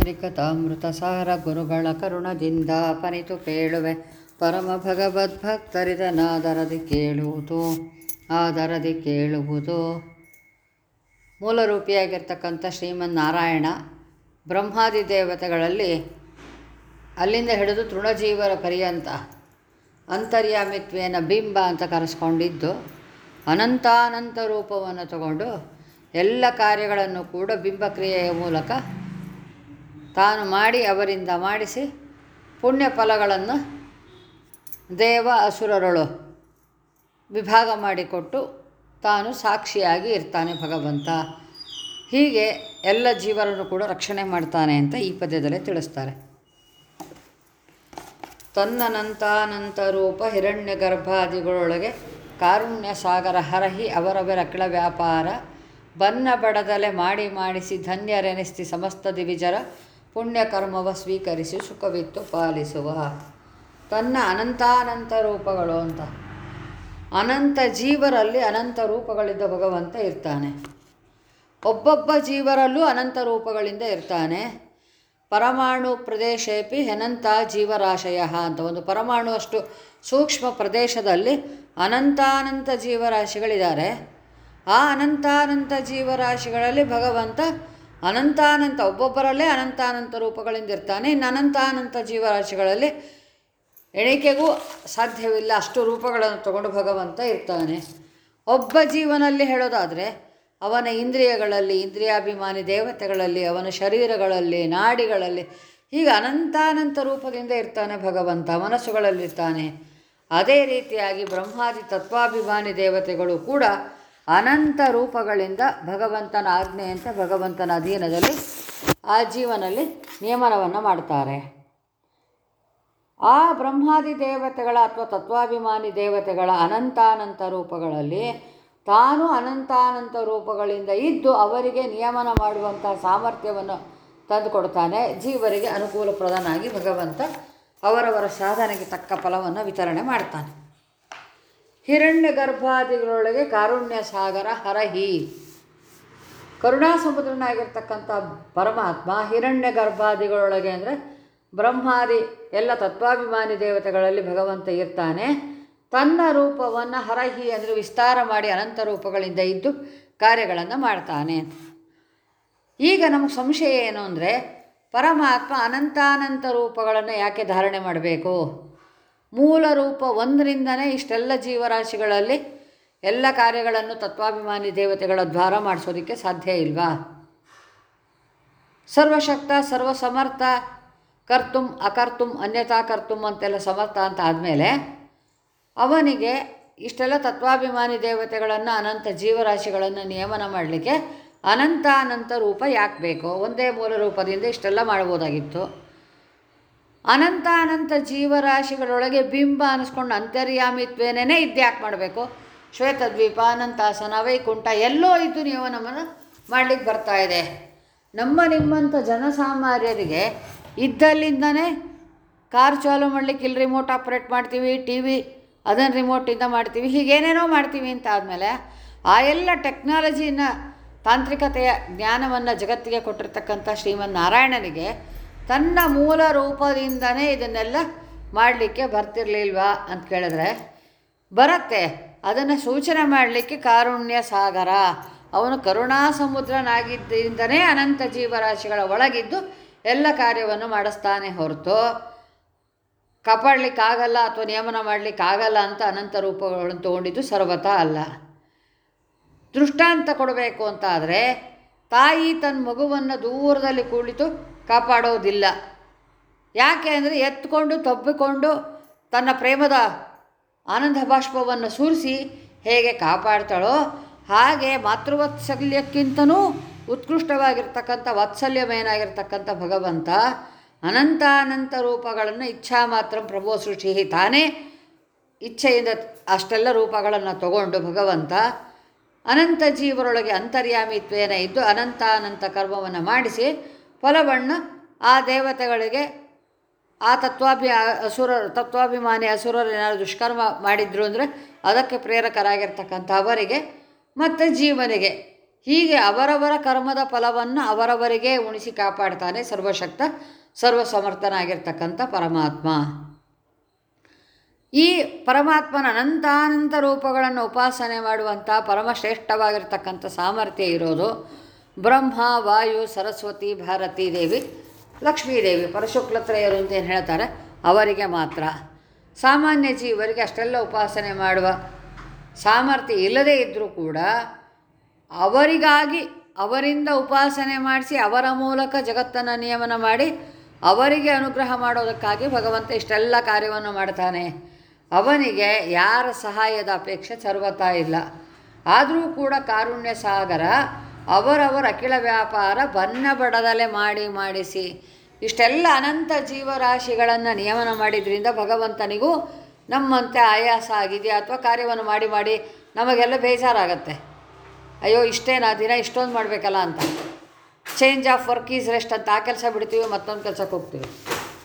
ತ್ರಿಕಥಾಮೃತ ಸಾರ ಗುರುಗಳ ಕರುಣದಿಂದ ಪರಿತು ಕೇಳುವೆ. ಪರಮ ಭಗವದ್ಭಕ್ತರಿದನಾದರದಿ ಕೇಳುವುದು, ಆದರದಿ ಕೇಳುವುದು. ಮೂಲರೂಪಿಯಾಗಿರ್ತಕ್ಕಂಥ ಶ್ರೀಮನ್ನಾರಾಯಣ ಬ್ರಹ್ಮಾದಿ ದೇವತೆಗಳಲ್ಲಿ ಅಲ್ಲಿಂದ ಹಿಡಿದು ತೃಣಜೀವರ ಪರ್ಯಂತ ಅಂತರ್ಯಾಮಿತ್ವೇನ ಬಿಂಬ ಅಂತ ಕರೆಸ್ಕೊಂಡಿದ್ದು, ಅನಂತಾನಂತ ರೂಪವನ್ನು ತಗೊಂಡು ಎಲ್ಲ ಕಾರ್ಯಗಳನ್ನು ಕೂಡ ಬಿಂಬಕ್ರಿಯೆಯ ಮೂಲಕ ತಾನು ಮಾಡಿ ಅವರಿಂದ ಮಾಡಿಸಿ ಪುಣ್ಯ ಫಲಗಳನ್ನು ದೇವ ಅಸುರರಳು ವಿಭಾಗ ಮಾಡಿಕೊಟ್ಟು ತಾನು ಸಾಕ್ಷಿಯಾಗಿ ಇರ್ತಾನೆ ಭಗವಂತ. ಹೀಗೆ ಎಲ್ಲ ಜೀವರನ್ನು ಕೂಡ ರಕ್ಷಣೆ ಮಾಡ್ತಾನೆ ಅಂತ ಈ ಪದ್ಯದಲ್ಲೇ ತಿಳಿಸ್ತಾರೆ. ತನ್ನನಂತಾನಂತ ರೂಪ ಹಿರಣ್ಯ ಗರ್ಭಾದಿಗಳೊಳಗೆ ಕಾರುಣ್ಯ ಸಾಗರ ಹರಹಿ ಅವರವರಕ್ಳ ವ್ಯಾಪಾರ, ಬನ್ನ ಬಡದಲೆ ಮಾಡಿ ಮಾಡಿಸಿ ಧನ್ಯರೆನಿಸ್ತಿ ಸಮಸ್ತ ದಿವಿಜರ ಪುಣ್ಯಕರ್ಮವ ಸ್ವೀಕರಿಸಿ ಸುಖವಿತ್ತು ಪಾಲಿಸುವ. ತನ್ನ ಅನಂತಾನಂತ ರೂಪಗಳು ಅಂತ. ಅನಂತ ಜೀವರಲ್ಲಿ ಅನಂತ ರೂಪಗಳಿದ್ದ ಭಗವಂತ ಇರ್ತಾನೆ. ಒಬ್ಬೊಬ್ಬ ಜೀವರಲ್ಲೂ ಅನಂತ ರೂಪಗಳಿಂದ ಇರ್ತಾನೆ. ಪರಮಾಣು ಪ್ರದೇಶೇಪಿ ಹೆನಂತ ಜೀವರಾಶಯ ಅಂತ. ಒಂದು ಪರಮಾಣು ಅಷ್ಟು ಸೂಕ್ಷ್ಮ ಪ್ರದೇಶದಲ್ಲಿ ಅನಂತಾನಂತ ಜೀವರಾಶಿಗಳಿದ್ದಾರೆ. ಆ ಅನಂತಾನಂತ ಜೀವರಾಶಿಗಳಲ್ಲಿ ಭಗವಂತ ಅನಂತಾನಂತ, ಒಬ್ಬೊಬ್ಬರಲ್ಲೇ ಅನಂತಾನಂತ ರೂಪಗಳಿಂದ ಇರ್ತಾನೆ ಇನ್ನು ಅನಂತಾನಂತ ಜೀವರಾಶಿಗಳಲ್ಲಿ ಎಣಿಕೆಗೂ ಸಾಧ್ಯವಿಲ್ಲ ಅಷ್ಟು ರೂಪಗಳನ್ನು ತಗೊಂಡು ಭಗವಂತ ಇರ್ತಾನೆ. ಒಬ್ಬ ಜೀವನಲ್ಲಿ ಹೇಳೋದಾದರೆ, ಅವನ ಇಂದ್ರಿಯಗಳಲ್ಲಿ, ಇಂದ್ರಿಯಾಭಿಮಾನಿ ದೇವತೆಗಳಲ್ಲಿ, ಅವನ ಶರೀರಗಳಲ್ಲಿ, ನಾಡಿಗಳಲ್ಲಿ ಹೀಗೆ ಅನಂತಾನಂತ ರೂಪದಿಂದ ಇರ್ತಾನೆ ಭಗವಂತ, ಮನಸ್ಸುಗಳಲ್ಲಿರ್ತಾನೆ. ಅದೇ ರೀತಿಯಾಗಿ ಬ್ರಹ್ಮಾದಿ ತತ್ವಾಭಿಮಾನಿ ದೇವತೆಗಳು ಕೂಡ ಅನಂತ ರೂಪಗಳಿಂದ ಭಗವಂತನ ಆಜ್ಞೆಯಂತೆ ಭಗವಂತನ ಅಧೀನದಲ್ಲಿ ಆ ಜೀವನಲ್ಲಿ ನಿಯಮನವನ್ನು ಮಾಡ್ತಾರೆ. ಆ ಬ್ರಹ್ಮಾದಿ ದೇವತೆಗಳ ಅಥವಾ ತತ್ವಾಭಿಮಾನಿ ದೇವತೆಗಳ ಅನಂತಾನಂತ ರೂಪಗಳಲ್ಲಿ ತಾನು ಅನಂತಾನಂತ ರೂಪಗಳಿಂದ ಇದ್ದು ಅವರಿಗೆ ನಿಯಮನ ಮಾಡುವಂಥ ಸಾಮರ್ಥ್ಯವನ್ನು ತಂದುಕೊಡ್ತಾನೆ. ಜೀವರಿಗೆ ಅನುಕೂಲಪ್ರದನಾಗಿ ಭಗವಂತ ಅವರವರ ಸಾಧನೆಗೆ ತಕ್ಕ ಫಲವನ್ನು ವಿತರಣೆ ಮಾಡ್ತಾನೆ. ಹಿರಣ್ಯ ಗರ್ಭಾದಿಗಳೊಳಗೆ ಕಾರುಣ್ಯ ಸಾಗರ ಹರಹಿ. ಕರುಣಾ ಸಮುದ್ರನಾಗಿರ್ತಕ್ಕಂಥ ಪರಮಾತ್ಮ ಹಿರಣ್ಯ ಗರ್ಭಾದಿಗಳೊಳಗೆ ಅಂದರೆ ಬ್ರಹ್ಮಾದಿ ಎಲ್ಲ ತತ್ವಾಭಿಮಾನಿ ದೇವತೆಗಳಲ್ಲಿ ಭಗವಂತ ಇರ್ತಾನೆ. ತನ್ನ ರೂಪವನ್ನು ಹರಹಿ ಅಂದರೆ ವಿಸ್ತಾರ ಮಾಡಿ ಅನಂತ ರೂಪಗಳಿಂದ ಇದ್ದು ಕಾರ್ಯಗಳನ್ನು ಮಾಡ್ತಾನೆ. ಈಗ ನಮಗೆ ಸಂಶಯ ಏನು ಅಂದರೆ ಪರಮಾತ್ಮ ಅನಂತಾನಂತ ರೂಪಗಳನ್ನು ಯಾಕೆ ಧಾರಣೆ ಮಾಡಬೇಕು? ಮೂಲ ರೂಪ ಒಂದರಿಂದನೇ ಇಷ್ಟೆಲ್ಲ ಜೀವರಾಶಿಗಳಲ್ಲಿ ಎಲ್ಲ ಕಾರ್ಯಗಳನ್ನು ತತ್ವಾಭಿಮಾನಿ ದೇವತೆಗಳ ದ್ವಾರ ಮಾಡಿಸೋದಕ್ಕೆ ಸಾಧ್ಯ ಇಲ್ವಾ? ಸರ್ವಶಕ್ತ, ಸರ್ವಸಮರ್ಥ, ಕರ್ತುಂ, ಅಕರ್ತುಂ, ಅನ್ಯಥಾ ಕರ್ತುಂ ಅಂತೆಲ್ಲ ಸಮರ್ಥ ಅಂತ ಆದಮೇಲೆ ಅವನಿಗೆ ಇಷ್ಟೆಲ್ಲ ತತ್ವಾಭಿಮಾನಿ ದೇವತೆಗಳನ್ನು, ಅನಂತ ಜೀವರಾಶಿಗಳನ್ನು ನಿಯಮನ ಮಾಡಲಿಕ್ಕೆ ಅನಂತ ಅನಂತ ರೂಪ ಯಾಕೆ ಬೇಕು, ಒಂದೇ ಮೂಲ ರೂಪದಿಂದ ಇಷ್ಟೆಲ್ಲ ಮಾಡ್ಬೋದಾಗಿತ್ತು ಅನಂತ ಅನಂತ ಜೀವರಾಶಿಗಳೊಳಗೆ ಬಿಂಬ ಅನ್ನಿಸ್ಕೊಂಡು ಅಂತರ್ಯಾಮಿತ್ವೇನೇ ಇದ್ಯಾಕೆ ಮಾಡಬೇಕು? ಶ್ವೇತದ್ವೀಪ ಅನಂತಾಸನ ವೈಕುಂಠ ಎಲ್ಲೋ ಇದ್ದು ನೀವು ನಮ್ಮನ್ನು ಮಾಡಲಿಕ್ಕೆ ಬರ್ತಾ ಇದೆ. ನಮ್ಮ ನಿಮ್ಮಂಥ ಜನಸಾಮಾನ್ಯರಿಗೆ ಇದ್ದಲ್ಲಿಂದನೇ ಕಾರ್ ಚಾಲೂ ಮಾಡಲಿಕ್ಕೆ ಇಲ್ಲಿ ರಿಮೋಟ್ ಆಪ್ರೇಟ್ ಮಾಡ್ತೀವಿ, ಟಿ ವಿ ಅದನ್ನು ರಿಮೋಟಿಂದ ಮಾಡ್ತೀವಿ, ಹೀಗೇನೇನೋ ಮಾಡ್ತೀವಿ ಅಂತ ಆದಮೇಲೆ ಆ ಎಲ್ಲ ಟೆಕ್ನಾಲಜಿನ ತಾಂತ್ರಿಕತೆಯ ಜ್ಞಾನವನ್ನು ಜಗತ್ತಿಗೆ ಕೊಟ್ಟಿರ್ತಕ್ಕಂಥ ಶ್ರೀಮನ್ ನಾರಾಯಣನಿಗೆ ತನ್ನ ಮೂಲ ರೂಪದಿಂದನೇ ಇದನ್ನೆಲ್ಲ ಮಾಡಲಿಕ್ಕೆ ಬರ್ತಿರ್ಲಿಲ್ವಾ ಅಂತ ಕೇಳಿದ್ರೆ, ಬರುತ್ತೆ. ಅದನ್ನು ಸೂಚನೆ ಮಾಡಲಿಕ್ಕೆ ಕಾರುಣ್ಯ ಸಾಗರ. ಅವನು ಕರುಣಾ ಸಮುದ್ರನಾಗಿದ್ದರಿಂದನೇ ಅನಂತ ಜೀವರಾಶಿಗಳ ಒಳಗಿದ್ದು ಎಲ್ಲ ಕಾರ್ಯವನ್ನು ಮಾಡಿಸ್ತಾನೆ ಹೊರತು. ಕಾಪಾಡಲಿಕ್ಕಾಗಲ್ಲ ಅಥವಾ ನಿಯಮನ ಮಾಡಲಿಕ್ಕಾಗಲ್ಲ ಅಂತ ಅನಂತ ರೂಪಗಳನ್ನು ತೊಗೊಂಡಿದ್ದು ಸರ್ವತ ಅಲ್ಲ. ದೃಷ್ಟಾಂತ ಕೊಡಬೇಕು ಅಂತಾದರೆ ತಾಯಿ ತನ್ನ ಮಗುವನ್ನು ದೂರದಲ್ಲಿ ಕುಳಿತು ಕಾಪಾಡೋದಿಲ್ಲ. ಯಾಕೆ ಅಂದರೆ ಎತ್ಕೊಂಡು, ತಬ್ಬಿಕೊಂಡು ತನ್ನ ಪ್ರೇಮದ ಆನಂದ ಬಾಷ್ಪವನ್ನು ಸುರಿಸಿ ಹೇಗೆ ಕಾಪಾಡ್ತಾಳೋ ಹಾಗೆ ಮಾತೃವತ್ಸಲ್ಯಕ್ಕಿಂತನೂ ಉತ್ಕೃಷ್ಟವಾಗಿರ್ತಕ್ಕಂಥ ವಾತ್ಸಲ್ಯಮಯನಾಗಿರ್ತಕ್ಕಂಥ ಭಗವಂತ ಅನಂತ ಅನಂತ ರೂಪಗಳನ್ನು ಇಚ್ಛಾ ಮಾತ್ರ ಪ್ರಭೋ ಸೃಷ್ಟಿ ತಾನೇ ಇಚ್ಛೆಯಿಂದ ಅಷ್ಟೆಲ್ಲ ರೂಪಗಳನ್ನು ತಗೊಂಡು ಭಗವಂತ ಅನಂತ ಜೀವರೊಳಗೆ ಅಂತರ್ಯಾಮಿತ್ವೇನ ಇದ್ದು ಅನಂತ ಅನಂತ ಕರ್ಮವನ್ನು ಮಾಡಿಸಿ ಫಲವನ್ನು ಆ ದೇವತೆಗಳಿಗೆ ಆ ತತ್ವಾಭಿ ಅಸುರ, ತತ್ವಾಭಿಮಾನಿ ಅಸುರರು ಏನಾದ್ರು ದುಷ್ಕರ್ಮ ಮಾಡಿದ್ರು ಅಂದರೆ ಅದಕ್ಕೆ ಪ್ರೇರಕರಾಗಿರ್ತಕ್ಕಂಥ ಅವರಿಗೆ ಮತ್ತು ಜೀವನಿಗೆ. ಹೀಗೆ ಅವರವರ ಕರ್ಮದ ಫಲವನ್ನು ಅವರವರಿಗೆ ಉಣಿಸಿ ಕಾಪಾಡ್ತಾನೆ ಸರ್ವಶಕ್ತ ಸರ್ವ ಸಮರ್ಥನಾಗಿರ್ತಕ್ಕಂಥ ಪರಮಾತ್ಮ. ಈ ಪರಮಾತ್ಮನ ಅನಂತಾನಂತ ರೂಪಗಳನ್ನು ಉಪಾಸನೆ ಮಾಡುವಂಥ ಪರಮಶ್ರೇಷ್ಠವಾಗಿರ್ತಕ್ಕಂಥ ಸಾಮರ್ಥ್ಯ ಇರೋದು ಬ್ರಹ್ಮ, ವಾಯು, ಸರಸ್ವತಿ, ಭಾರತೀ ದೇವಿ ಲಕ್ಷ್ಮೀದೇವಿ ಪರಶುಕ್ಲತ್ರಯರು ಅಂತ ಏನು ಹೇಳ್ತಾರೆ? ಅವರಿಗೆ ಮಾತ್ರ. ಸಾಮಾನ್ಯ ಜೀವರಿಗೆ ಅಷ್ಟೆಲ್ಲ ಉಪಾಸನೆ ಮಾಡುವ ಸಾಮರ್ಥ್ಯ ಇಲ್ಲದೇ ಇದ್ದರೂ ಕೂಡ ಅವರಿಗಾಗಿ ಅವರಿಂದ ಉಪಾಸನೆ ಮಾಡಿಸಿ ಅವರ ಮೂಲಕ ಜಗತ್ತನ್ನು ನಿಯಮನ ಮಾಡಿ ಅವರಿಗೆ ಅನುಗ್ರಹ ಮಾಡೋದಕ್ಕಾಗಿ ಭಗವಂತ ಇಷ್ಟೆಲ್ಲ ಕಾರ್ಯವನ್ನು ಮಾಡ್ತಾನೆ. ಅವನಿಗೆ ಯಾರ ಸಹಾಯದ ಅಪೇಕ್ಷೆ ಸರ್ವತಾ ಇಲ್ಲ. ಆದರೂ ಕೂಡ ಕಾರುಣ್ಯ ಸಾಗರ ಅವರವರ ಅಖಿಲ ವ್ಯಾಪಾರ ಬನ್ನ ಬಡದಲೆ ಮಾಡಿ ಮಾಡಿಸಿ. ಇಷ್ಟೆಲ್ಲ ಅನಂತ ಜೀವರಾಶಿಗಳನ್ನು ನಿಯಮನ ಮಾಡಿದ್ರಿಂದ ಭಗವಂತನಿಗೂ ನಮ್ಮಂತೆ ಆಯಾಸ ಆಗಿದೆಯಾ? ಅಥವಾ ಕಾರ್ಯವನ್ನು ಮಾಡಿ ಮಾಡಿ ನಮಗೆಲ್ಲ ಬೇಜಾರಾಗತ್ತೆ. ಅಯ್ಯೋ, ಇಷ್ಟೇನಾ ದಿನ ಇಷ್ಟೊಂದು ಮಾಡಬೇಕಲ್ಲ ಅಂತ. Change of work is rest ಅಂತ ಆ ಕೆಲಸ ಬಿಡ್ತೀವಿ, ಮತ್ತೊಂದು ಕೆಲಸಕ್ಕೆ ಹೋಗ್ತೀವಿ.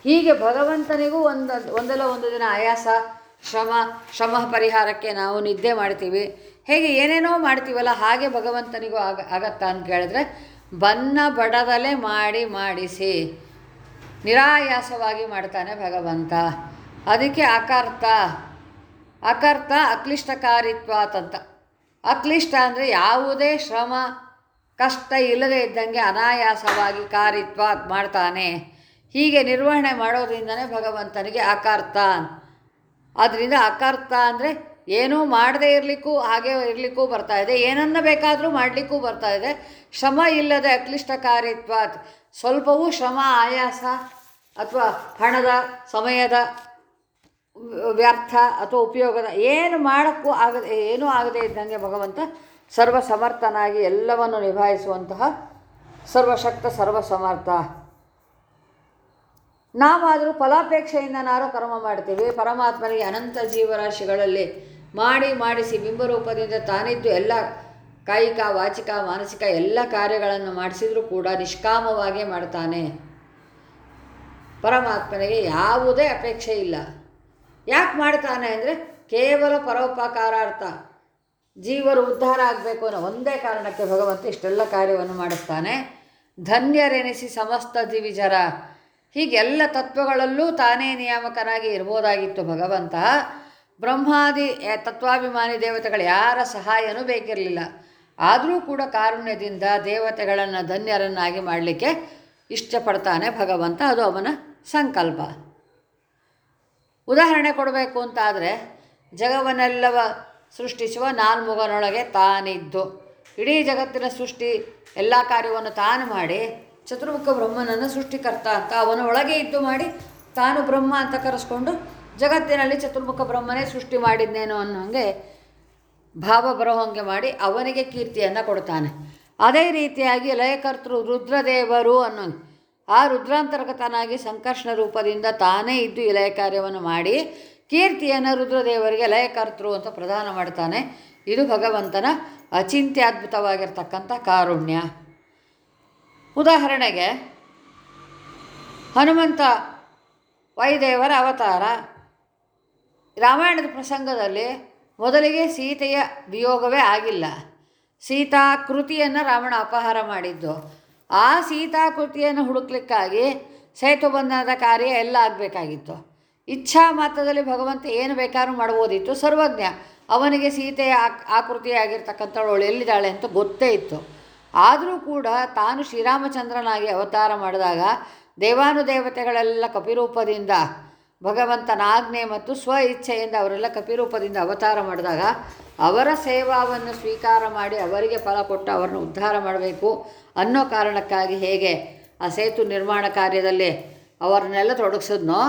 ಹೀಗೆ ಭಗವಂತನಿಗೂ ಒಂದು, ಒಂದಲ್ಲ ಒಂದು ದಿನ ಆಯಾಸ, ಶ್ರಮ ಶ್ರಮ ಪರಿಹಾರಕ್ಕೆ ನಾವು ನಿದ್ದೆ ಮಾಡ್ತೀವಿ. ಹೇಗೆ ಏನೇನೋ ಮಾಡ್ತೀವಲ್ಲ ಹಾಗೆ ಭಗವಂತನಿಗೂ ಆಗ ಆಗತ್ತಾ ಅಂತ ಕೇಳಿದ್ರೆ ಬನ್ನ ಬಡದಲೆ ಮಾಡಿ ಮಾಡಿಸಿ, ನಿರಾಯಾಸವಾಗಿ ಮಾಡ್ತಾನೆ ಭಗವಂತ. ಅದಕ್ಕೆ ಅಕರ್ತ. ಅಕರ್ತ ಅಕ್ಲಿಷ್ಟಕಾರಿತ್ವಾತಂತ. ಅಕ್ಲಿಷ್ಟ ಅಂದರೆ ಯಾವುದೇ ಶ್ರಮ, ಕಷ್ಟ ಇಲ್ಲದೆ ಇದ್ದಂಗೆ ಅನಾಯಾಸವಾಗಿ ಕಾರಿತ್ವ ಮಾಡ್ತಾನೆ. ಹೀಗೆ ನಿರ್ವಹಣೆ ಮಾಡೋದ್ರಿಂದನೇ ಭಗವಂತನಿಗೆ ಅಕರ್ತ. ಅದರಿಂದ ಅಕರ್ತ ಅಂದರೆ ಏನೂ ಮಾಡದೇ ಇರಲಿಕ್ಕೂ, ಹಾಗೆ ಇರಲಿಕ್ಕೂ ಬರ್ತಾ ಇದೆ. ಏನನ್ನ ಬೇಕಾದರೂ ಮಾಡಲಿಕ್ಕೂ ಬರ್ತಾ ಇದೆ. ಶ್ರಮ ಇಲ್ಲದೆ ಅಕ್ಲಿಷ್ಟ ಕಾರ್ಯತ್ವ ಸ್ವಲ್ಪವೂ ಶ್ರಮ, ಆಯಾಸ ಅಥವಾ ಹಣದ ಸಮಯದ ವ್ಯರ್ಥ ಅಥವಾ ಉಪಯೋಗದ ಏನು ಮಾಡೋಕ್ಕೂ ಆಗದೆ, ಏನೂ ಆಗದೇ ಇದ್ದಂಗೆ ಭಗವಂತ ಸರ್ವ ಸಮರ್ಥನಾಗಿ ಎಲ್ಲವನ್ನು ನಿಭಾಯಿಸುವಂತಹ ಸರ್ವಶಕ್ತ ಸರ್ವ ಸಮರ್ಥ ನಾವಾದರೂ ಫಲಾಪೇಕ್ಷೆಯಿಂದ ನಾರು ಕರ್ಮ ಮಾಡ್ತೀವಿ. ಪರಮಾತ್ಮನಿಗೆ ಅನಂತ ಜೀವರಾಶಿಗಳಲ್ಲಿ ಮಾಡಿ ಮಾಡಿಸಿ ಬಿಂಬರೂಪದಿಂದ ತಾನಿದ್ದು ಎಲ್ಲ ಕಾಯಿಕ ವಾಚಿಕ, ಮಾನಸಿಕ ಎಲ್ಲ ಕಾರ್ಯಗಳನ್ನು ಮಾಡಿಸಿದರೂ ಕೂಡ ನಿಷ್ಕಾಮವಾಗಿ ಮಾಡ್ತಾನೆ. ಪರಮಾತ್ಮನಿಗೆ ಯಾವುದೇ ಅಪೇಕ್ಷೆ ಇಲ್ಲ. ಯಾಕೆ ಮಾಡ್ತಾನೆ ಅಂದರೆ ಕೇವಲ ಪರೋಪಕಾರಾರ್ಥ ಜೀವರು ಉದ್ಧಾರ ಆಗಬೇಕು ಅನ್ನೋ ಒಂದೇ ಕಾರಣಕ್ಕೆ ಭಗವಂತ ಇಷ್ಟೆಲ್ಲ ಕಾರ್ಯವನ್ನು ಮಾಡಿಸ್ತಾನೆ. ಧನ್ಯರೆನಿಸಿ ಸಮಸ್ತ ದಿವಿಜರ ಹೀಗೆಲ್ಲ ತತ್ವಗಳಲ್ಲೂ ತಾನೇ ನಿಯಾಮಕನಾಗಿ ಇರ್ಬೋದಾಗಿತ್ತು ಭಗವಂತ. ಬ್ರಹ್ಮಾದಿ ತತ್ವಾಭಿಮಾನಿ ದೇವತೆಗಳು ಯಾರ ಸಹಾಯನೂ ಬೇಕಿರಲಿಲ್ಲ. ಆದರೂ ಕೂಡ ಕಾರುಣ್ಯದಿಂದ ದೇವತೆಗಳನ್ನು ಧನ್ಯರನ್ನಾಗಿ ಮಾಡಲಿಕ್ಕೆ ಇಷ್ಟಪಡ್ತಾನೆ ಭಗವಂತ. ಅದು ಅವನ ಸಂಕಲ್ಪ. ಉದಾಹರಣೆ ಕೊಡಬೇಕು ಅಂತಾದರೆ, ಜಗವನ್ನೆಲ್ಲವ ಸೃಷ್ಟಿಸುವ ನಾಲ್ಮುಗನೊಳಗೆ ತಾನಿದ್ದು. ಇಡೀ ಜಗತ್ತಿನ ಸೃಷ್ಟಿ, ಎಲ್ಲ ಕಾರ್ಯವನ್ನು ತಾನು ಮಾಡಿ, ಚತುರ್ಮುಖ ಬ್ರಹ್ಮನನ್ನು ಸೃಷ್ಟಿಕರ್ತ ಅಂತ ಅವನ ಒಳಗೆ ಇದ್ದು ಮಾಡಿ, ತಾನು ಬ್ರಹ್ಮ ಅಂತ ಕರೆಸ್ಕೊಂಡು ಜಗತ್ತಿನಲ್ಲಿ ಚತುರ್ಮುಖ ಬ್ರಹ್ಮನೇ ಸೃಷ್ಟಿ ಮಾಡಿದ್ದೇನೋ ಅನ್ನೋ ಹಾಗೆ ಭಾವ ಬರೋ ಹಾಗೆ ಮಾಡಿ ಅವನಿಗೆ ಕೀರ್ತಿಯನ್ನು ಕೊಡ್ತಾನೆ. ಅದೇ ರೀತಿಯಾಗಿ ಲಯಕರ್ತೃ ರುದ್ರದೇವರು ಅನ್ನೋ ಆ ರುದ್ರಾಂತರ್ಗತನಾಗಿ ಸಂಕರ್ಷಣ ರೂಪದಿಂದ ತಾನೇ ಇದ್ದು ಈ ಲಯ ಕಾರ್ಯವನ್ನು ಮಾಡಿ ಕೀರ್ತಿಯನ್ನು ರುದ್ರದೇವರಿಗೆ ಲಯಕರ್ತೃ ಅಂತ ಪ್ರದಾನ ಮಾಡ್ತಾನೆ. ಇದು ಭಗವಂತನ ಅಚಿಂತ್ಯದ್ಭುತವಾಗಿರ್ತಕ್ಕಂಥ ಕಾರುಣ್ಯ. ಉದಾಹರಣೆಗೆ ಹನುಮಂತ ವೈದೇವರ ಅವತಾರ. ರಾಮಾಯಣದ ಪ್ರಸಂಗದಲ್ಲಿ ಮೊದಲಿಗೆ ಸೀತೆಯ ವಿಯೋಗವೇ ಆಗಿಲ್ಲ. ಸೀತಾ ಕೃತಿಯನ್ನು ರಾವಣ ಅಪಹಾರ ಮಾಡಿದ್ದು. ಆ ಸೀತಾ ಕೃತಿಯನ್ನು ಹುಡುಕ್ಲಿಕ್ಕಾಗಿ ಸೇತುಬಂಧನದ ಕಾರ್ಯ ಎಲ್ಲ ಆಗಬೇಕಾಗಿತ್ತು. ಇಚ್ಛಾ ಮಾತ್ರದಲ್ಲಿ ಭಗವಂತ ಏನು ಬೇಕಾದ್ರೂ ಮಾಡ್ಬೋದಿತ್ತು. ಸರ್ವಜ್ಞ, ಅವನಿಗೆ ಸೀತೆಯ ಆಕ್ ಆಕೃತಿಯಾಗಿರ್ತಕ್ಕಂಥವಳು ಎಲ್ಲಿದ್ದಾಳೆ ಅಂತ ಗೊತ್ತೇ ಇತ್ತು. ಆದರೂ ಕೂಡ ತಾನು ಶ್ರೀರಾಮಚಂದ್ರನಾಗಿ ಅವತಾರ ಮಾಡಿದಾಗ ದೇವಾನುದೇವತೆಗಳೆಲ್ಲ ಕಪಿರೂಪದಿಂದ ಭಗವಂತನ ಆಜ್ಞೆ ಮತ್ತು ಸ್ವ ಇಚ್ಛೆಯಿಂದ ಅವರೆಲ್ಲ ಕಪಿರೂಪದಿಂದ ಅವತಾರ ಮಾಡಿದಾಗ ಅವರ ಸೇವಾವನ್ನು ಸ್ವೀಕಾರ ಮಾಡಿ ಅವರಿಗೆ ಫಲ ಕೊಟ್ಟು ಅವರನ್ನು ಉದ್ಧಾರ ಮಾಡಬೇಕು ಅನ್ನೋ ಕಾರಣಕ್ಕಾಗಿ ಹೇಗೆ ಆ ಸೇತು ನಿರ್ಮಾಣ ಕಾರ್ಯದಲ್ಲಿ ಅವರನ್ನೆಲ್ಲ ತೊಡಗಿಸಿದ್ನೋ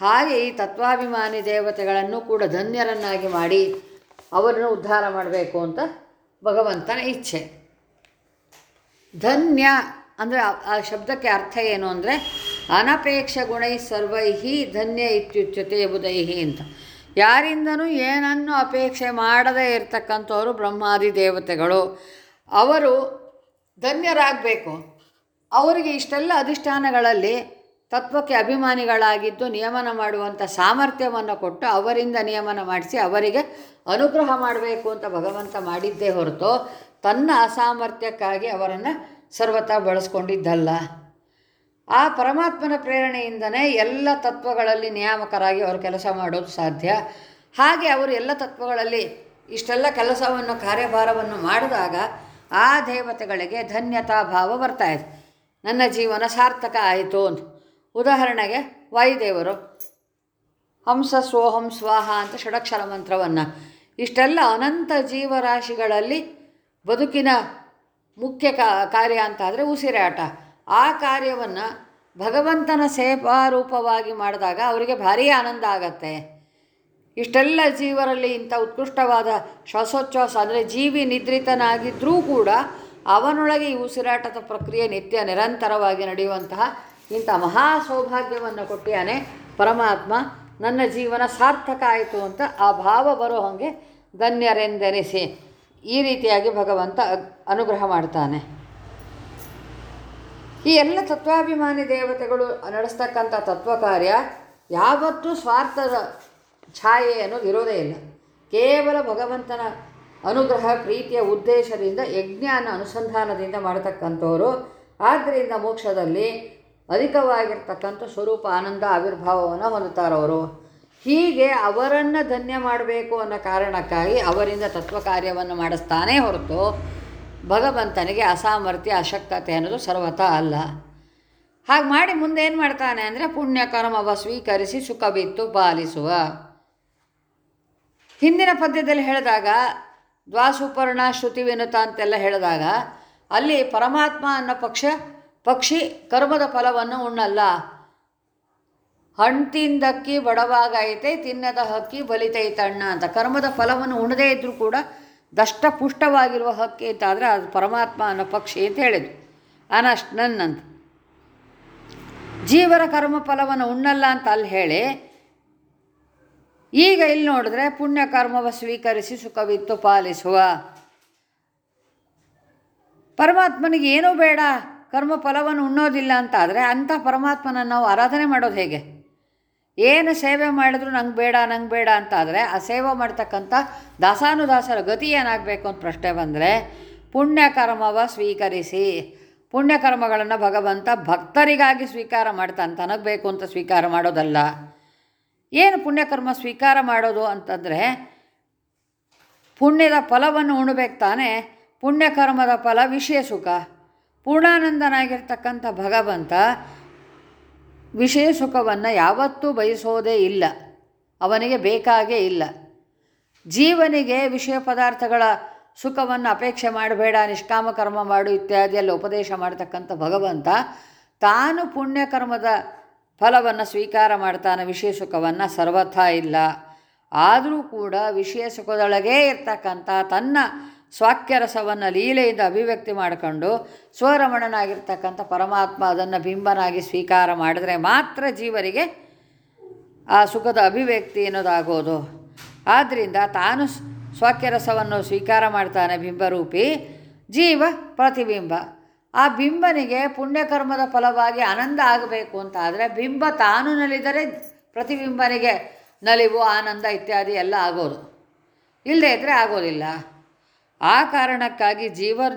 ಹಾಗೆ ಈ ತತ್ವಾಭಿಮಾನಿ ದೇವತೆಗಳನ್ನು ಕೂಡ ಧನ್ಯರನ್ನಾಗಿ ಮಾಡಿ ಅವರನ್ನು ಉದ್ಧಾರ ಮಾಡಬೇಕು ಅಂತ ಭಗವಂತನ ಇಚ್ಛೆ. ಧನ್ಯ ಅಂದರೆ ಆ- ಶಬ್ದಕ್ಕೆ ಅರ್ಥ ಏನು ಅಂದರೆ ಅನಪೇಕ್ಷ ಗುಣೈ ಸರ್ವೈಹಿ ಧನ್ಯ ಇತ್ಯುಚ್ಯತೆ ಬುಧೈಹಿ ಅಂತ. ಯಾರಿಂದನೂ ಏನನ್ನು ಅಪೇಕ್ಷೆ ಮಾಡದೇ ಇರತಕ್ಕಂಥವರು ಬ್ರಹ್ಮಾದಿ ದೇವತೆಗಳು. ಅವರು ಧನ್ಯರಾಗಬೇಕು. ಅವರಿಗೆ ಇಷ್ಟೆಲ್ಲ ಅಧಿಷ್ಠಾನಗಳಲ್ಲಿ ತತ್ವಕ್ಕೆ ಅಭಿಮಾನಿಗಳಾಗಿದ್ದು ನಿಯಮನ ಮಾಡುವಂಥ ಸಾಮರ್ಥ್ಯವನ್ನು ಕೊಟ್ಟು ಅವರಿಂದ ನಿಯಮನ ಮಾಡಿಸಿ ಅವರಿಗೆ ಅನುಗ್ರಹ ಮಾಡಬೇಕು ಅಂತ ಭಗವಂತ ಮಾಡಿದ್ದೇ ಹೊರತು ತನ್ನ ಅಸಾಮರ್ಥ್ಯಕ್ಕಾಗಿ ಅವರನ್ನು ಸರ್ವತಾ ಬಳಸ್ಕೊಂಡಿದ್ದಲ್ಲ. ಆ ಪರಮಾತ್ಮನ ಪ್ರೇರಣೆಯಿಂದನೇ ಎಲ್ಲ ತತ್ವಗಳಲ್ಲಿ ನಿಯಾಮಕರಾಗಿ ಅವರು ಕೆಲಸ ಮಾಡೋದು ಸಾಧ್ಯ. ಹಾಗೆ ಅವರು ಎಲ್ಲ ತತ್ವಗಳಲ್ಲಿ ಇಷ್ಟೆಲ್ಲ ಕೆಲಸವನ್ನು, ಕಾರ್ಯಭಾರವನ್ನು ಮಾಡಿದಾಗ ಆ ದೇವತೆಗಳಿಗೆ ಧನ್ಯತಾ ಭಾವ ಬರ್ತಾ ಇದೆ. ನನ್ನ ಜೀವನ ಸಾರ್ಥಕ ಆಯಿತು ಅಂತ ಉದಾಹರಣೆಗೆ ವಾಯುದೇವರು, ಹಂಸ ಸೋಹಂ ಸ್ವಾಹ ಅಂತ ಷಡಕ್ಷರ ಮಂತ್ರವನ್ನು. ಇಷ್ಟೆಲ್ಲ ಅನಂತ ಜೀವರಾಶಿಗಳಲ್ಲಿ ಬದುಕಿನ ಮುಖ್ಯ ಕಾರ್ಯ ಅಂತಾದರೆ ಉಸಿರಾಟ. ಆ ಕಾರ್ಯವನ್ನು ಭಗವಂತನ ಸೇವಾರೂಪವಾಗಿ ಮಾಡಿದಾಗ ಅವರಿಗೆ ಭಾರಿ ಆನಂದ ಆಗತ್ತೆ. ಇಷ್ಟೆಲ್ಲ ಜೀವರಲ್ಲಿ ಇಂಥ ಉತ್ಕೃಷ್ಟವಾದ ಶ್ವಾಸೋಚ್ಛ್ವಾಸ ಅಂದರೆ ಜೀವಿ ನಿದ್ರಿತನಾಗಿದ್ದರೂ ಕೂಡ ಅವನೊಳಗೆ ಈ ಉಸಿರಾಟದ ಪ್ರಕ್ರಿಯೆ ನಿತ್ಯ ನಿರಂತರವಾಗಿ ನಡೆಯುವಂತಹ ಇಂಥ ಮಹಾ ಸೌಭಾಗ್ಯವನ್ನು ಕೊಟ್ಟಿಯಾನೆ ಪರಮಾತ್ಮ. ನನ್ನ ಜೀವನ ಸಾರ್ಥಕ ಆಯಿತು ಅಂತ ಆ ಭಾವ ಬರೋ ಹಾಗೆ ಧನ್ಯರೆಂದೆನಿಸಿ. ಈ ರೀತಿಯಾಗಿ ಭಗವಂತ ಅನುಗ್ರಹ ಮಾಡ್ತಾನೆ. ಈ ಎಲ್ಲ ತತ್ವಾಭಿಮಾನಿ ದೇವತೆಗಳು ನಡೆಸ್ತಕ್ಕಂಥ ತತ್ವ ಕಾರ್ಯ ಯಾವತ್ತೂ ಸ್ವಾರ್ಥದ ಛಾಯೆ ಅನ್ನೋದು ಇರೋದೇ ಇಲ್ಲ. ಕೇವಲ ಭಗವಂತನ ಅನುಗ್ರಹ, ಪ್ರೀತಿಯ ಉದ್ದೇಶದಿಂದ, ಯಜ್ಞಾನ ಅನುಸಂಧಾನದಿಂದ ಮಾಡತಕ್ಕಂಥವರು. ಆದ್ದರಿಂದ ಮೋಕ್ಷದಲ್ಲಿ ಅಧಿಕವಾಗಿರ್ತಕ್ಕಂಥ ಸ್ವರೂಪ ಆನಂದ ಆವಿರ್ಭಾವವನ್ನು ಹೊಂದುತ್ತಾರವರು. ಹೀಗೆ ಅವರನ್ನು ಧನ್ಯ ಮಾಡಬೇಕು ಅನ್ನೋ ಕಾರಣಕ್ಕಾಗಿ ಅವರಿಂದ ತತ್ವ ಕಾರ್ಯವನ್ನು ಮಾಡಿಸ್ತಾನೇ ಹೊರತು ಭಗವಂತನಿಗೆ ಅಸಾಮರ್ಥ್ಯ, ಅಶಕ್ತತೆ ಅನ್ನೋದು ಸರ್ವತಃ ಅಲ್ಲ. ಹಾಗೆ ಮಾಡಿ ಮುಂದೆ ಏನು ಮಾಡ್ತಾನೆ ಅಂದರೆ ಪುಣ್ಯಕರ್ಮವ ಸ್ವೀಕರಿಸಿ ಸುಖವಿತ್ತು ಪಾಲಿಸುವ. ಹಿಂದಿನ ಪದ್ಯದಲ್ಲಿ ಹೇಳಿದಾಗ, ದ್ವಾಸುಪರ್ಣ ಶ್ರುತಿ ವಿನುತ ಅಂತೆಲ್ಲ ಹೇಳಿದಾಗ, ಅಲ್ಲಿ ಪರಮಾತ್ಮ ಅನ್ನೋ ಪಕ್ಷ ಪಕ್ಷಿ ಕರ್ಮದ ಫಲವನ್ನು ಉಣ್ಣಲ್ಲ. ಹಣ್ಣು ತಿಂದಕ್ಕಿ ಬಡವಾಗೈತೆ, ತಿನ್ನದ ಹಕ್ಕಿ ಬಲಿತೈತಣ್ಣ ಅಂತ ಕರ್ಮದ ಫಲವನ್ನು ಉಣದೇ ಇದ್ದರೂ ಕೂಡ ದಷ್ಟಪುಷ್ಟವಾಗಿರುವ ಹಕ್ಕಿ ಅಂತ ಆದರೆ ಅದು ಪರಮಾತ್ಮ ಅನ್ನೋ ಪಕ್ಷಿ ಅಂತ ಹೇಳಿದ್ರು. ಅನಷ್ಟು ನನ್ನಂತ ಜೀವರ ಕರ್ಮ ಫಲವನ್ನು ಉಣ್ಣಲ್ಲ ಅಂತ ಅಲ್ಲಿ ಹೇಳಿ, ಈಗ ಇಲ್ಲಿ ನೋಡಿದ್ರೆ ಪುಣ್ಯ ಕರ್ಮವ ಸ್ವೀಕರಿಸಿ ಸುಖವಿತ್ತು ಪಾಲಿಸುವ. ಪರಮಾತ್ಮನಿಗೆ ಏನೂ ಬೇಡ, ಕರ್ಮ ಫಲವನ್ನು ಉಣ್ಣೋದಿಲ್ಲ ಅಂತಾದರೆ ಅಂಥ ಪರಮಾತ್ಮನ ನಾವು ಆರಾಧನೆ ಮಾಡೋದು ಹೇಗೆ? ಏನು ಸೇವೆ ಮಾಡಿದ್ರು ನಂಗೆ ಬೇಡ ನಂಗೆ ಬೇಡ ಅಂತ ಆದರೆ ಆ ಸೇವೆ ಮಾಡ್ತಕ್ಕಂಥ ದಾಸಾನುದಾಸರ ಗತಿ ಏನಾಗಬೇಕು ಅಂತ ಪ್ರಶ್ನೆ ಬಂದರೆ ಪುಣ್ಯಕರ್ಮವ ಸ್ವೀಕರಿಸಿ. ಪುಣ್ಯಕರ್ಮಗಳನ್ನು ಭಗವಂತ ಭಕ್ತರಿಗಾಗಿ ಸ್ವೀಕಾರ ಮಾಡ್ತಾನೆ ತನಗೆ ಬೇಕು ಅಂತ ಸ್ವೀಕಾರ ಮಾಡೋದಲ್ಲ. ಏನು ಪುಣ್ಯಕರ್ಮ ಸ್ವೀಕಾರ ಮಾಡೋದು ಅಂತಂದರೆ ಪುಣ್ಯದ ಫಲವನ್ನು ಉಣಬೇಕು ತಾನೇ. ಪುಣ್ಯಕರ್ಮದ ಫಲ ವಿಷಯ ಸುಖ. ಪೂರ್ಣಾನಂದನಾಗಿರ್ತಕ್ಕಂಥ ಭಗವಂತ ವಿಷಯ ಸುಖವನ್ನು ಯಾವತ್ತೂ ಬಯಸೋದೇ ಇಲ್ಲ. ಅವನಿಗೆ ಬೇಕಾಗೇ ಇಲ್ಲ. ಜೀವನಿಗೆ ವಿಷಯ ಪದಾರ್ಥಗಳ ಸುಖವನ್ನು ಅಪೇಕ್ಷೆ ಮಾಡಬೇಡ, ನಿಷ್ಕಾಮ ಕರ್ಮ ಮಾಡು ಇತ್ಯಾದಿಯಲ್ಲಿ ಉಪದೇಶ ಮಾಡ್ತಕ್ಕಂಥ ಭಗವಂತ ತಾನು ಪುಣ್ಯಕರ್ಮದ ಫಲವನ್ನು ಸ್ವೀಕಾರ ಮಾಡ್ತಾನೆ, ವಿಷಯ ಸುಖವನ್ನು ಸರ್ವಥಾ ಇಲ್ಲ. ಆದರೂ ಕೂಡ ವಿಷಯ ಸುಖದೊಳಗೇ ಇರ್ತಕ್ಕಂಥ ತನ್ನ ಸ್ವಾಕ್ಯರಸವನ್ನು ಲೀಲೆಯಿಂದ ಅಭಿವ್ಯಕ್ತಿ ಮಾಡಿಕೊಂಡು ಸ್ವರಮಣನಾಗಿರ್ತಕ್ಕಂಥ ಪರಮಾತ್ಮ ಅದನ್ನು ಬಿಂಬನಾಗಿ ಸ್ವೀಕಾರ ಮಾಡಿದರೆ ಮಾತ್ರ ಜೀವರಿಗೆ ಆ ಸುಖದ ಅಭಿವ್ಯಕ್ತಿ ಅನ್ನೋದಾಗೋದು. ಆದ್ದರಿಂದ ತಾನು ಸ್ವಾಕ್ಯರಸವನ್ನು ಸ್ವೀಕಾರ ಮಾಡ್ತಾನೆ ಬಿಂಬರೂಪಿ, ಜೀವ ಪ್ರತಿಬಿಂಬ. ಆ ಬಿಂಬನಿಗೆ ಪುಣ್ಯಕರ್ಮದ ಫಲವಾಗಿ ಆನಂದ ಆಗಬೇಕು ಅಂತ ಆದರೆ ಬಿಂಬ ತಾನು ನಲಿದರೆ ಪ್ರತಿಬಿಂಬನಿಗೆ ನಲಿವು, ಆನಂದ ಇತ್ಯಾದಿ ಎಲ್ಲ ಆಗೋದು. ಇಲ್ಲದೇ ಇದ್ದರೆ ಆಗೋದಿಲ್ಲ. ಆ ಕಾರಣಕ್ಕಾಗಿ ಜೀವರ್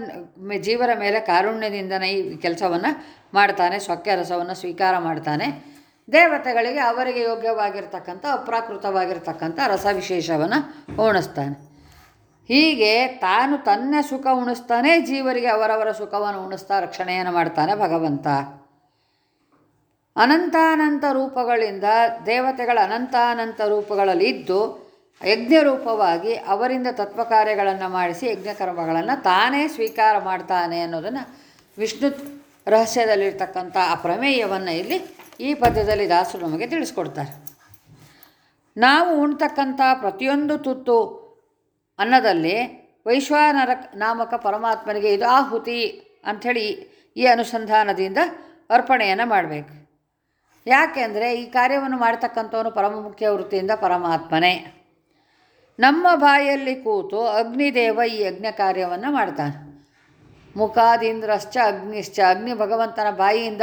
ಜೀವರ ಮೇಲೆ ಕಾರುಣ್ಯದಿಂದನೇ ಈ ಕೆಲಸವನ್ನು ಮಾಡ್ತಾನೆ ಸೊಕ್ಕೆ ರಸವನ್ನು ಸ್ವೀಕಾರ ಮಾಡ್ತಾನೆ. ದೇವತೆಗಳಿಗೆ ಅವರಿಗೆ ಯೋಗ್ಯವಾಗಿರ್ತಕ್ಕಂಥ, ಅಪ್ರಾಕೃತವಾಗಿರ್ತಕ್ಕಂಥ ರಸ ವಿಶೇಷವನ್ನು ಉಣಿಸ್ತಾನೆ. ಹೀಗೆ ತಾನು ತನ್ನ ಸುಖ ಉಣಿಸ್ತಾನೆ, ಜೀವರಿಗೆ ಅವರವರ ಸುಖವನ್ನು ಉಣಿಸ್ತಾ ರಕ್ಷಣೆಯನ್ನು ಮಾಡ್ತಾನೆ ಭಗವಂತ. ಅನಂತಾನಂತ ರೂಪಗಳಿಂದ ದೇವತೆಗಳ ಅನಂತಾನಂತ ರೂಪಗಳಲ್ಲಿ ಇದ್ದು ಯಜ್ಞ ರೂಪವಾಗಿ ಅವರಿಂದ ತತ್ವ ಕಾರ್ಯಗಳನ್ನು ಮಾಡಿಸಿ ಯಜ್ಞಕರ್ಮಗಳನ್ನು ತಾನೇ ಸ್ವೀಕಾರ ಮಾಡ್ತಾನೆ ಅನ್ನೋದನ್ನು ವಿಷ್ಣು ರಹಸ್ಯದಲ್ಲಿರ್ತಕ್ಕಂಥ ಆ ಪ್ರಮೇಯವನ್ನು ಇಲ್ಲಿ ಈ ಪದ್ಯದಲ್ಲಿ ದಾಸರು ನಮಗೆ ತಿಳಿಸ್ಕೊಡ್ತಾರೆ. ನಾವು ಉಣ್ತಕ್ಕಂಥ ಪ್ರತಿಯೊಂದು ತುತ್ತು ಅನ್ನದಲ್ಲಿ ವೈಶ್ವಾನರ ನಾಮಕ ಪರಮಾತ್ಮನಿಗೆ ಇದು ಆಹುತಿ ಅಂಥೇಳಿ ಈ ಅನುಸಂಧಾನದಿಂದ ಅರ್ಪಣೆಯನ್ನು ಮಾಡಬೇಕು. ಯಾಕೆಂದರೆ ಈ ಕಾರ್ಯವನ್ನು ಮಾಡ್ತಕ್ಕಂಥವನು ಪರಮ ಮುಖ್ಯ ವೃತ್ತಿಯಿಂದ ಪರಮಾತ್ಮನೇ. ನಮ್ಮ ಬಾಯಲ್ಲಿ ಕೂತು ಅಗ್ನಿದೇವ ಈ ಯಜ್ಞ ಕಾರ್ಯವನ್ನು ಮಾಡ್ತಾನೆ. ಮುಖಾದಿಂದ್ರಶ್ಚ ಅಗ್ನಿಶ್ಚ. ಅಗ್ನಿ ಭಗವಂತನ ಬಾಯಿಯಿಂದ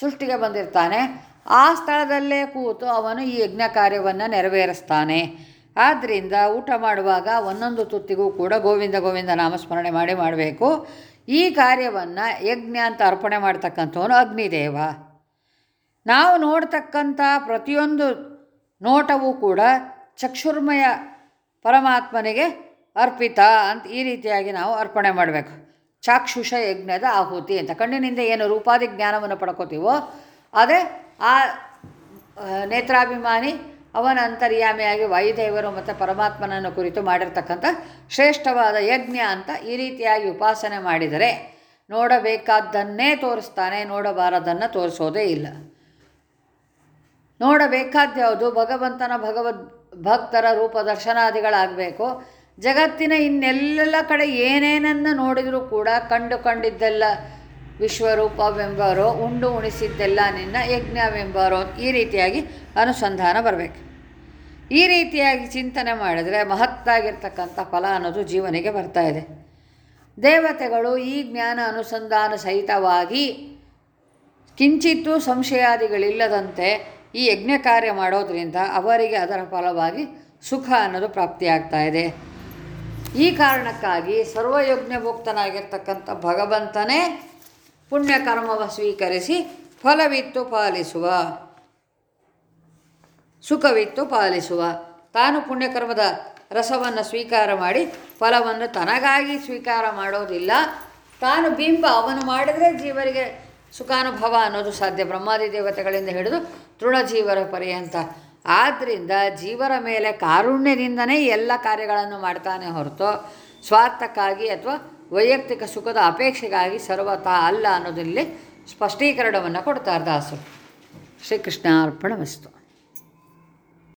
ಸೃಷ್ಟಿಗೆ ಬಂದಿರ್ತಾನೆ. ಆ ಸ್ಥಳದಲ್ಲೇ ಕೂತು ಅವನು ಈ ಯಜ್ಞ ಕಾರ್ಯವನ್ನು ನೆರವೇರಿಸ್ತಾನೆ. ಆದ್ದರಿಂದ ಊಟ ಮಾಡುವಾಗ ಒಂದೊಂದು ತುತ್ತಿಗೂ ಕೂಡ ಗೋವಿಂದ ಗೋವಿಂದ ನಾಮಸ್ಮರಣೆ ಮಾಡಿ ಮಾಡಬೇಕು. ಈ ಕಾರ್ಯವನ್ನು ಯಜ್ಞ ಅಂತ ಅರ್ಪಣೆ ಮಾಡ್ತಕ್ಕಂಥವನು ಅಗ್ನಿದೇವ. ನಾವು ನೋಡ್ತಕ್ಕಂಥ ಪ್ರತಿಯೊಂದು ನೋಟವೂ ಕೂಡ ಚಕ್ಷುರ್ಮಯ ಪರಮಾತ್ಮನಿಗೆ ಅರ್ಪಿತ ಅಂತ ಈ ರೀತಿಯಾಗಿ ನಾವು ಅರ್ಪಣೆ ಮಾಡಬೇಕು. ಚಾಕ್ಷುಷ ಯಜ್ಞದ ಆಹುತಿ ಅಂತ. ಕಣ್ಣಿನಿಂದ ಏನು ರೂಪಾದಿ ಜ್ಞಾನವನ್ನು ಪಡ್ಕೋತೀವೋ, ಅದೇ ಆ ನೇತ್ರಾಭಿಮಾನಿ ಅವನ ಅಂತರ್ಯಾಮಿಯಾಗಿ ವಾಯುದೇವರು ಮತ್ತು ಪರಮಾತ್ಮನನ್ನು ಕುರಿತು ಮಾಡಿರ್ತಕ್ಕಂಥ ಶ್ರೇಷ್ಠವಾದ ಯಜ್ಞ ಅಂತ ಈ ರೀತಿಯಾಗಿ ಉಪಾಸನೆ ಮಾಡಿದರೆ ನೋಡಬೇಕಾದ್ದನ್ನೇ ತೋರಿಸ್ತಾನೆ, ನೋಡಬಾರದನ್ನು ತೋರಿಸೋದೇ ಇಲ್ಲ. ನೋಡಬೇಕಾದ್ಯಾವುದು ಭಗವಂತನ ಭಗವದ್ ಭಕ್ತರ ರೂಪ ದರ್ಶನಾದಿಗಳಾಗಬೇಕು. ಜಗತ್ತಿನ ಇನ್ನೆಲ್ಲ ಕಡೆ ಏನೇನನ್ನು ನೋಡಿದರೂ ಕೂಡ ಕಂಡು ಕಂಡಿದ್ದೆಲ್ಲ ವಿಶ್ವರೂಪವೆಂಬರೋ, ಉಂಡು ಉಣಿಸಿದ್ದೆಲ್ಲ ನಿನ್ನ ಯಜ್ಞವೆಂಬರೋ ಈ ರೀತಿಯಾಗಿ ಅನುಸಂಧಾನ ಬರಬೇಕು. ಈ ರೀತಿಯಾಗಿ ಚಿಂತನೆ ಮಾಡಿದರೆ ಮಹತ್ತಾಗಿರ್ತಕ್ಕಂಥ ಫಲ ಅನ್ನೋದು ಜೀವನಿಗೆ ಬರ್ತಾ ಇದೆ. ದೇವತೆಗಳು ಈ ಜ್ಞಾನ ಅನುಸಂಧಾನ ಸಹಿತವಾಗಿ ಕಿಂಚಿತ್ತೂ ಸಂಶಯಾದಿಗಳಿಲ್ಲದಂತೆ ಈ ಯಜ್ಞ ಕಾರ್ಯ ಮಾಡೋದರಿಂದ ಅವರಿಗೆ ಅದರ ಫಲವಾಗಿ ಸುಖ ಅನ್ನೋದು ಪ್ರಾಪ್ತಿಯಾಗ್ತಾ ಇದೆ. ಈ ಕಾರಣಕ್ಕಾಗಿ ಸರ್ವಯಜ್ಞ ಮುಕ್ತನಾಗಿರ್ತಕ್ಕಂಥ ಭಗವಂತನೇ ಪುಣ್ಯಕರ್ಮವ ಸ್ವೀಕರಿಸಿ ಫಲವಿತ್ತು ಪಾಲಿಸುವ. ಸುಖವಿತ್ತು ಪಾಲಿಸುವ. ತಾನು ಪುಣ್ಯಕರ್ಮದ ರಸವನ್ನು ಸ್ವೀಕಾರ ಮಾಡಿ ಫಲವನ್ನು ತನಗಾಗಿ ಸ್ವೀಕಾರ ಮಾಡೋದಿಲ್ಲ. ತಾನು ಬಿಂಬ ಅವನು ಮಾಡಿದರೆ ಜೀವರಿಗೆ ಸುಖಾನುಭವ ಅನ್ನೋದು ಸಾಧ್ಯ. ಬ್ರಹ್ಮಾದಿ ದೇವತೆಗಳಿಂದ ಹಿಡಿದು ತೃಣಜೀವರ ಪರ್ಯಂತ. ಆದ್ದರಿಂದ ಜೀವರ ಮೇಲೆ ಕಾರುಣ್ಯದಿಂದನೇ ಎಲ್ಲ ಕಾರ್ಯಗಳನ್ನು ಮಾಡ್ತಾನೆ ಹೊರತು ಸ್ವಾರ್ಥಕ್ಕಾಗಿ ಅಥವಾ ವೈಯಕ್ತಿಕ ಸುಖದ ಅಪೇಕ್ಷೆಗಾಗಿ ಸರ್ವತ ಅಲ್ಲ ಅನ್ನೋದಿಲ್ಲಿ ಸ್ಪಷ್ಟೀಕರಣವನ್ನು ಕೊಡ್ತಾರೆ ದಾಸರು. ಶ್ರೀಕೃಷ್ಣ ಅರ್ಪಣ ವಸ್ತು